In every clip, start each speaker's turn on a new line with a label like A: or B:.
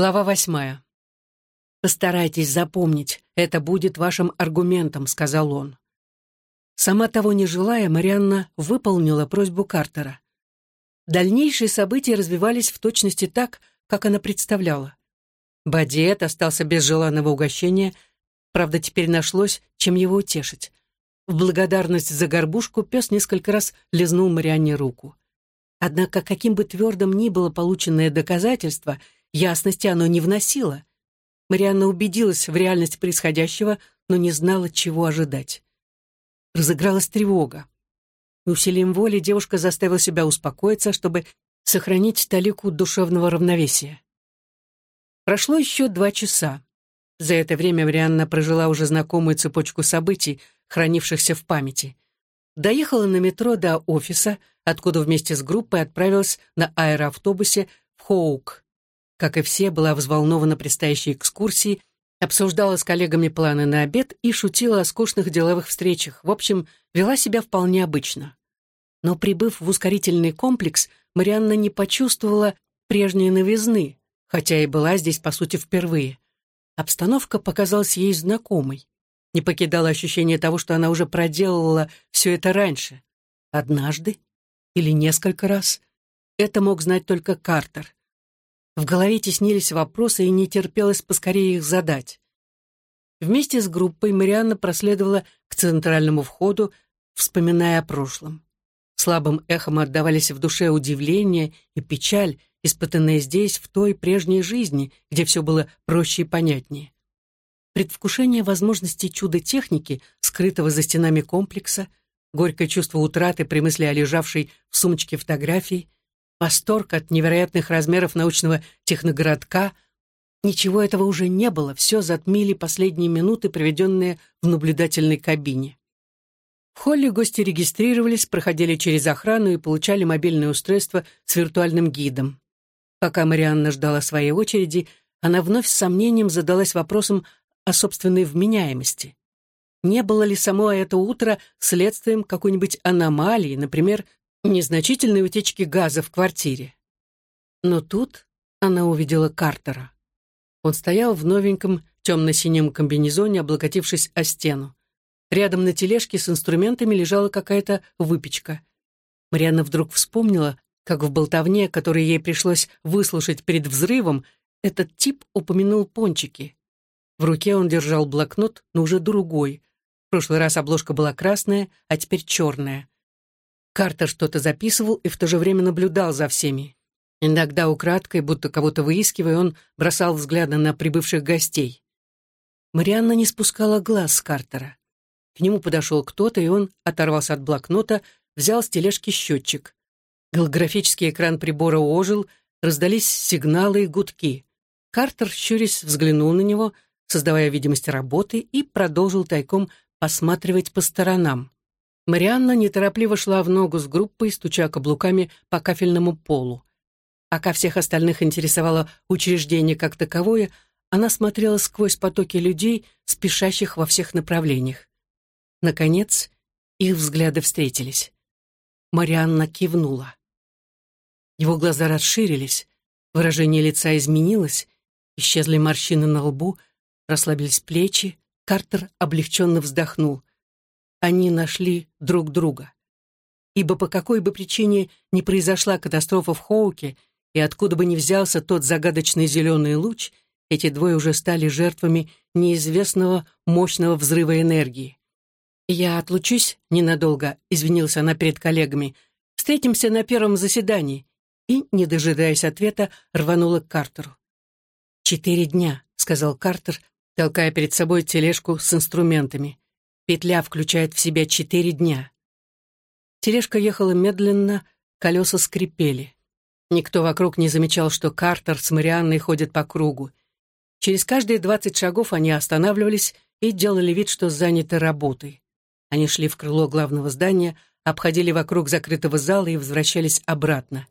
A: Глава восьмая. «Постарайтесь запомнить, это будет вашим аргументом», — сказал он. Сама того не желая, Марианна выполнила просьбу Картера. Дальнейшие события развивались в точности так, как она представляла. Бадиет остался без желанного угощения, правда, теперь нашлось, чем его утешить. В благодарность за горбушку пес несколько раз лизнул Марианне руку. Однако, каким бы твердым ни было полученное доказательство, ясности оно не вносило. Марианна убедилась в реальности происходящего, но не знала, чего ожидать. Разыгралась тревога. Усилием воли девушка заставила себя успокоиться, чтобы сохранить талику душевного равновесия. Прошло еще два часа. За это время Марианна прожила уже знакомую цепочку событий, хранившихся в памяти. Доехала на метро до офиса, откуда вместе с группой отправилась на аэроавтобусе в Хоук, как и все, была взволнована предстоящей экскурсией, обсуждала с коллегами планы на обед и шутила о скучных деловых встречах. В общем, вела себя вполне обычно. Но, прибыв в ускорительный комплекс, Марианна не почувствовала прежней новизны, хотя и была здесь, по сути, впервые. Обстановка показалась ей знакомой. Не покидало ощущение того, что она уже проделала все это раньше. Однажды или несколько раз. Это мог знать только Картер. В голове теснились вопросы, и не терпелось поскорее их задать. Вместе с группой Марианна проследовала к центральному входу, вспоминая о прошлом. Слабым эхом отдавались в душе удивление и печаль, испытанные здесь, в той прежней жизни, где все было проще и понятнее. Предвкушение возможностей чудо-техники, скрытого за стенами комплекса, горькое чувство утраты при мысли о лежавшей в сумочке фотографии — восторг от невероятных размеров научного техногородка. Ничего этого уже не было, все затмили последние минуты, проведенные в наблюдательной кабине. В холле гости регистрировались, проходили через охрану и получали мобильное устройство с виртуальным гидом. Пока Марианна ждала своей очереди, она вновь с сомнением задалась вопросом о собственной вменяемости. Не было ли само это утро следствием какой-нибудь аномалии, например, незначительной утечки газа в квартире. Но тут она увидела Картера. Он стоял в новеньком темно-синем комбинезоне, облокотившись о стену. Рядом на тележке с инструментами лежала какая-то выпечка. Марианна вдруг вспомнила, как в болтовне, которой ей пришлось выслушать перед взрывом, этот тип упомянул пончики. В руке он держал блокнот, но уже другой. В прошлый раз обложка была красная, а теперь черная. Картер что-то записывал и в то же время наблюдал за всеми. Иногда украдкой, будто кого-то выискивая, он бросал взгляды на прибывших гостей. Марианна не спускала глаз с Картера. К нему подошел кто-то, и он оторвался от блокнота, взял с тележки счетчик. Голографический экран прибора ожил, раздались сигналы и гудки. Картер, щурясь, взглянул на него, создавая видимость работы, и продолжил тайком посматривать по сторонам. Марианна неторопливо шла в ногу с группой, стуча каблуками по кафельному полу. Пока всех остальных интересовало учреждение как таковое, она смотрела сквозь потоки людей, спешащих во всех направлениях. Наконец, их взгляды встретились. Марианна кивнула. Его глаза расширились, выражение лица изменилось, исчезли морщины на лбу, расслабились плечи, Картер облегченно вздохнул они нашли друг друга. Ибо по какой бы причине не произошла катастрофа в Хоуке, и откуда бы ни взялся тот загадочный зеленый луч, эти двое уже стали жертвами неизвестного мощного взрыва энергии. «Я отлучусь ненадолго», — извинилась она перед коллегами. «Встретимся на первом заседании». И, не дожидаясь ответа, рванула к Картеру. «Четыре дня», — сказал Картер, толкая перед собой тележку с инструментами. Петля включает в себя четыре дня. Тележка ехала медленно, колеса скрипели. Никто вокруг не замечал, что Картер с Марианной ходят по кругу. Через каждые двадцать шагов они останавливались и делали вид, что заняты работой. Они шли в крыло главного здания, обходили вокруг закрытого зала и возвращались обратно.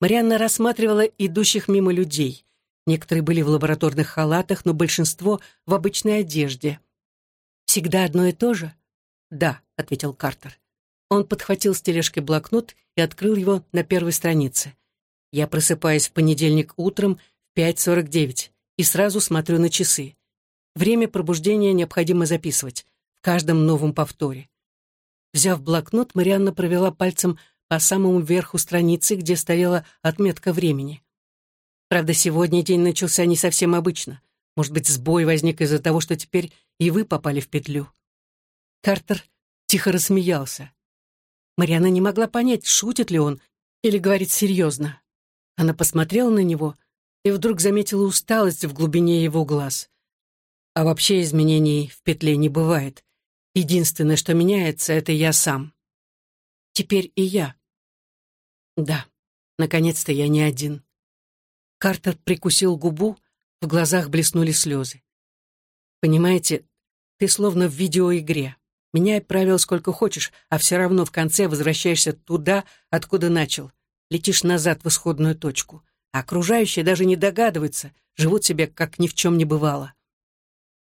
A: Марианна рассматривала идущих мимо людей. Некоторые были в лабораторных халатах, но большинство — в обычной одежде. «Всегда одно и то же?» «Да», — ответил Картер. Он подхватил с тележкой блокнот и открыл его на первой странице. «Я просыпаюсь в понедельник утром 5.49 и сразу смотрю на часы. Время пробуждения необходимо записывать в каждом новом повторе. Взяв блокнот, Марианна провела пальцем по самому верху страницы, где стояла отметка времени. Правда, сегодня день начался не совсем обычно. Может быть, сбой возник из-за того, что теперь и вы попали в петлю. Картер тихо рассмеялся. Марианна не могла понять, шутит ли он или говорит серьезно. Она посмотрела на него и вдруг заметила усталость в глубине его глаз. А вообще изменений в петле не бывает. Единственное, что меняется, это я сам. Теперь и я. Да, наконец-то я не один. Картер прикусил губу, в глазах блеснули слезы. Понимаете, ты словно в видеоигре. Меняй правила сколько хочешь, а все равно в конце возвращаешься туда, откуда начал. Летишь назад в исходную точку. А окружающие даже не догадываются, живут себе, как ни в чем не бывало.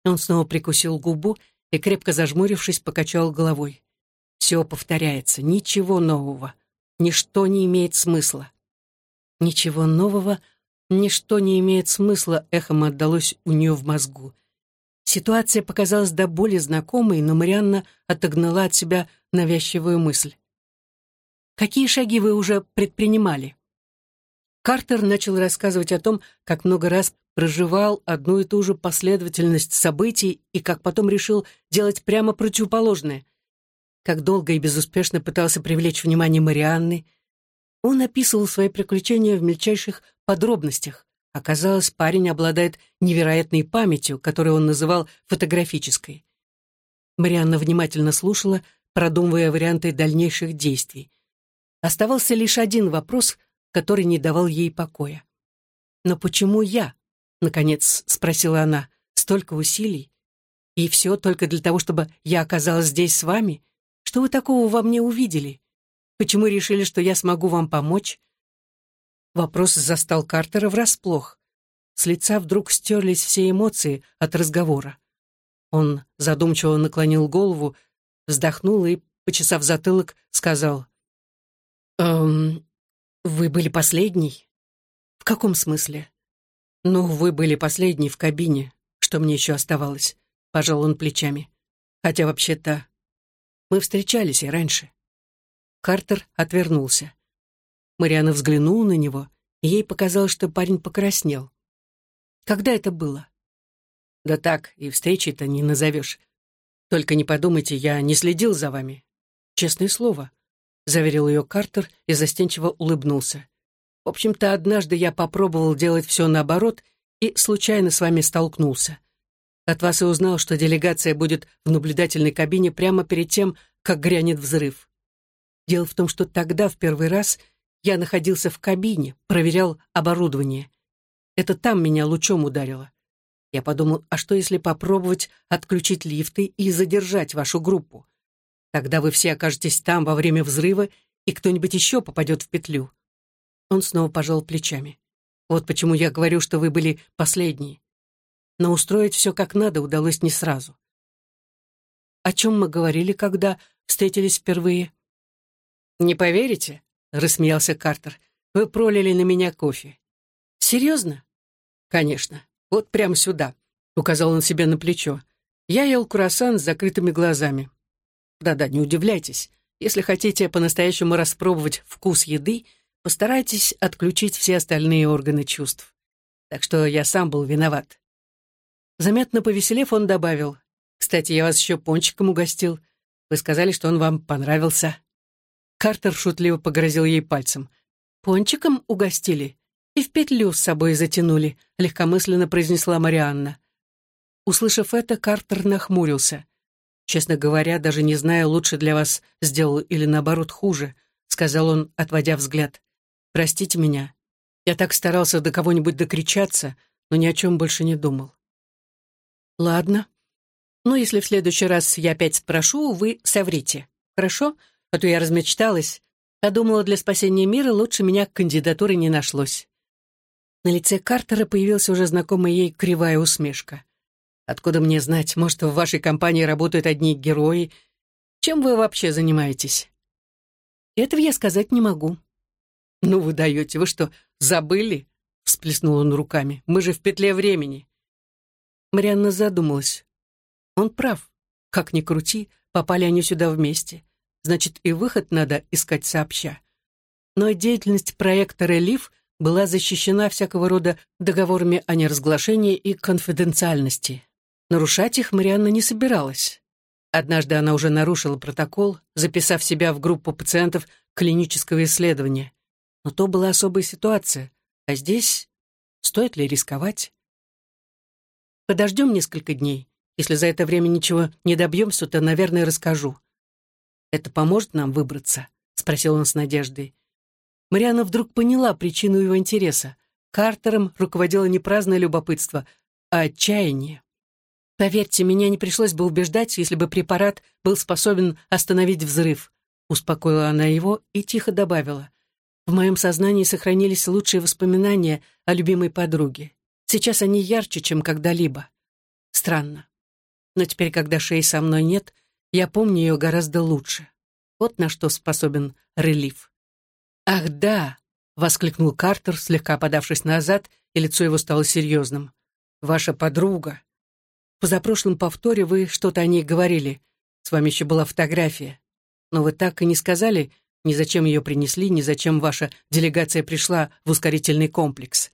A: Он снова прикусил губу и, крепко зажмурившись, покачал головой. Все повторяется, ничего нового. Ничто не имеет смысла. Ничего нового, ничто не имеет смысла, эхом отдалось у нее в мозгу. Ситуация показалась до боли знакомой, но Марианна отогнала от себя навязчивую мысль. «Какие шаги вы уже предпринимали?» Картер начал рассказывать о том, как много раз проживал одну и ту же последовательность событий и как потом решил делать прямо противоположное. Как долго и безуспешно пытался привлечь внимание Марианны. Он описывал свои приключения в мельчайших подробностях. Оказалось, парень обладает невероятной памятью, которую он называл фотографической. Марианна внимательно слушала, продумывая варианты дальнейших действий. Оставался лишь один вопрос, который не давал ей покоя. «Но почему я?» — наконец спросила она. «Столько усилий? И все только для того, чтобы я оказалась здесь с вами? Что вы такого во мне увидели? Почему решили, что я смогу вам помочь?» Вопрос застал Картера врасплох. С лица вдруг стерлись все эмоции от разговора. Он задумчиво наклонил голову, вздохнул и, почесав затылок, сказал, «Эм, вы были последний?» «В каком смысле?» «Ну, вы были последний в кабине. Что мне еще оставалось?» Пожал он плечами. «Хотя вообще-то мы встречались и раньше». Картер отвернулся. Мариана взглянула на него, и ей показалось, что парень покраснел. «Когда это было?» «Да так, и встречи-то не назовешь. Только не подумайте, я не следил за вами. Честное слово», — заверил ее Картер и застенчиво улыбнулся. «В общем-то, однажды я попробовал делать все наоборот и случайно с вами столкнулся. От вас и узнал, что делегация будет в наблюдательной кабине прямо перед тем, как грянет взрыв. Дело в том, что тогда, в первый раз, я находился в кабине, проверял оборудование. Это там меня лучом ударило. Я подумал, а что если попробовать отключить лифты и задержать вашу группу? Тогда вы все окажетесь там во время взрыва, и кто-нибудь еще попадет в петлю. Он снова пожал плечами. Вот почему я говорю, что вы были последние. Но устроить все как надо удалось не сразу. О чем мы говорили, когда встретились впервые? Не поверите, — рассмеялся Картер. «Вы пролили на меня кофе». «Серьезно?» «Конечно. Вот прямо сюда», — указал он себе на плечо. Я ел круассан с закрытыми глазами. Да-да, не удивляйтесь. Если хотите по-настоящему распробовать вкус еды, постарайтесь отключить все остальные органы чувств. Так что я сам был виноват. Заметно повеселев, он добавил. «Кстати, я вас еще пончиком угостил. Вы сказали, что он вам понравился». Картер шутливо погрозил ей пальцем. «Пончиком угостили и в петлю с собой затянули», — легкомысленно произнесла Марианна. Услышав это, Картер нахмурился. «Честно говоря, даже не знаю, лучше для вас сделал или, наоборот, хуже», — сказал он, отводя взгляд. «Простите меня. Я так старался до кого-нибудь докричаться, но ни о чем больше не думал». «Ладно. Ну, если в следующий раз я опять спрошу, вы соврите. Хорошо? А то я размечталась, а думала, для спасения мира лучше меня кандидатуры не нашлось. На лице Картера появилась уже знакомая ей кривая усмешка. «Откуда мне знать, может, в вашей компании работают одни герои? Чем вы вообще занимаетесь?» «Этого я сказать не могу». «Ну вы даете, вы что, забыли?» всплеснул он руками. «Мы же в петле времени!» Марианна задумалась. Он прав. Как ни крути, попали они сюда вместе. Значит, и выход надо искать сообща. Но деятельность проекта «Релиф» была защищена всякого рода договорами о неразглашении и конфиденциальности. Нарушать их Марианна не собиралась. Однажды она уже нарушила протокол, записав себя в группу пациентов клинического исследования. Но то была особая ситуация, а здесь стоит ли рисковать? Подождем несколько дней. Если за это время ничего не добьемся, то, наверное, расскажу. Это поможет нам выбраться? Спросил он с надеждой. Мариана вдруг поняла причину его интереса. Картером руководило не праздное любопытство, а отчаяние. Поверьте, меня не пришлось бы убеждать, если бы препарат был способен остановить взрыв. Успокоила она его и тихо добавила. В моем сознании сохранились лучшие воспоминания о любимой подруге. Сейчас они ярче, чем когда-либо. Странно. Но теперь, когда Шей со мной нет, я помню ее гораздо лучше. Вот на что способен релиф. «Ах, да!» — воскликнул Картер, слегка подавшись назад, и лицо его стало серьезным. «Ваша подруга. Позапрошлом повторе вы что-то о ней говорили. С вами еще была фотография. Но вы так и не сказали, ни зачем ее принесли, ни зачем ваша делегация пришла в ускорительный комплекс.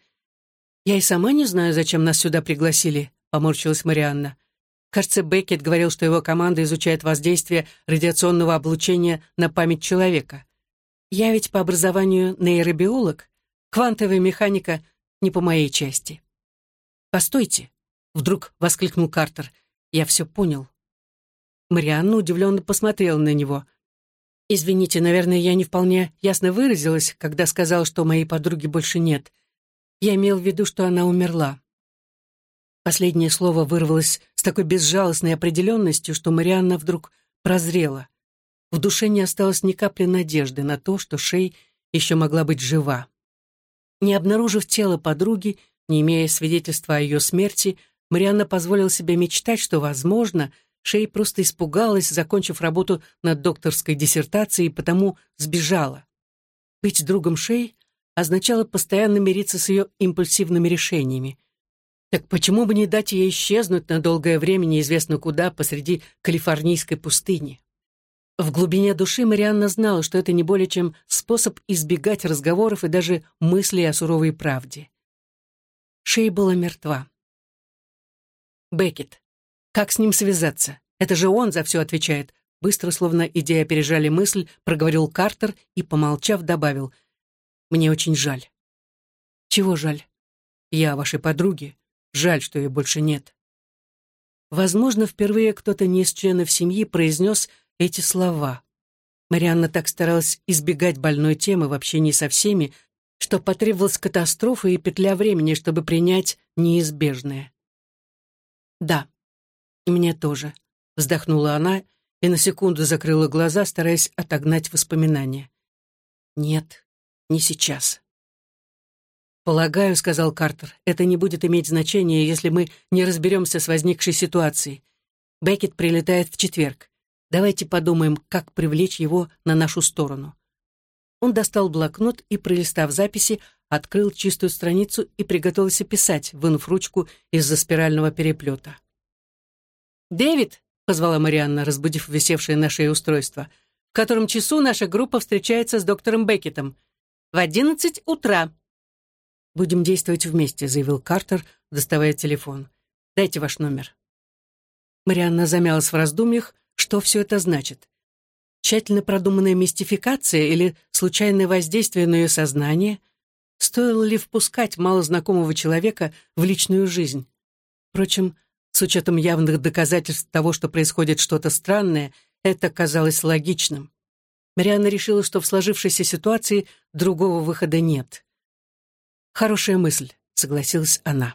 A: «Я и сама не знаю, зачем нас сюда пригласили», — поморщилась Марианна. «Кажется, Беккет говорил, что его команда изучает воздействие радиационного облучения на память человека. Я ведь по образованию нейробиолог, квантовая механика не по моей части». «Постойте», — вдруг воскликнул Картер. «Я все понял». Марианна удивленно посмотрела на него. «Извините, наверное, я не вполне ясно выразилась, когда сказала, что моей подруги больше нет. Я имел в виду, что она умерла. Последнее слово вырвалось с такой безжалостной определенностью, что Марианна вдруг прозрела. В душе не осталось ни капли надежды на то, что Шей еще могла быть жива. Не обнаружив тело подруги, не имея свидетельства о ее смерти, Марианна позволила себе мечтать, что, возможно, Шей просто испугалась, закончив работу над докторской диссертацией, и потому сбежала. Быть другом Шей означало постоянно мириться с ее импульсивными решениями. Так почему бы не дать ей исчезнуть на долгое время неизвестно куда посреди калифорнийской пустыни? В глубине души Марианна знала, что это не более чем способ избегать разговоров и даже мыслей о суровой правде. Шей была мертва. Беккет. Как с ним связаться? Это же он за все отвечает. Быстро, словно идея опережали мысль, проговорил Картер и, помолчав, добавил — мне очень жаль. Чего жаль? Я вашей подруге. Жаль, что ее больше нет. Возможно, впервые кто-то не из членов семьи произнес эти слова. Марианна так старалась избегать больной темы в общении со всеми, что потребовалась катастрофа и петля времени, чтобы принять неизбежное. «Да, мне тоже», — вздохнула она и на секунду закрыла глаза, стараясь отогнать воспоминания. «Нет, не сейчас. «Полагаю», — сказал Картер, — «это не будет иметь значения, если мы не разберемся с возникшей ситуацией. Беккет прилетает в четверг. Давайте подумаем, как привлечь его на нашу сторону». Он достал блокнот и, пролистав записи, открыл чистую страницу и приготовился писать, вынув ручку из-за спирального переплета. «Дэвид!» — позвала Марианна, разбудив висевшее на шее устройство. «В котором часу наша группа встречается с доктором Беккетом? В одиннадцать утра». «Будем действовать вместе», — заявил Картер, доставая телефон. «Дайте ваш номер». Марианна замялась в раздумьях, что все это значит. Тщательно продуманная мистификация или случайное воздействие на ее сознание? Стоило ли впускать малознакомого человека в личную жизнь? Впрочем, с учетом явных доказательств того, что происходит что-то странное, это казалось логичным. Марианна решила, что в сложившейся ситуации другого выхода нет. «Хорошая мысль», — согласилась она.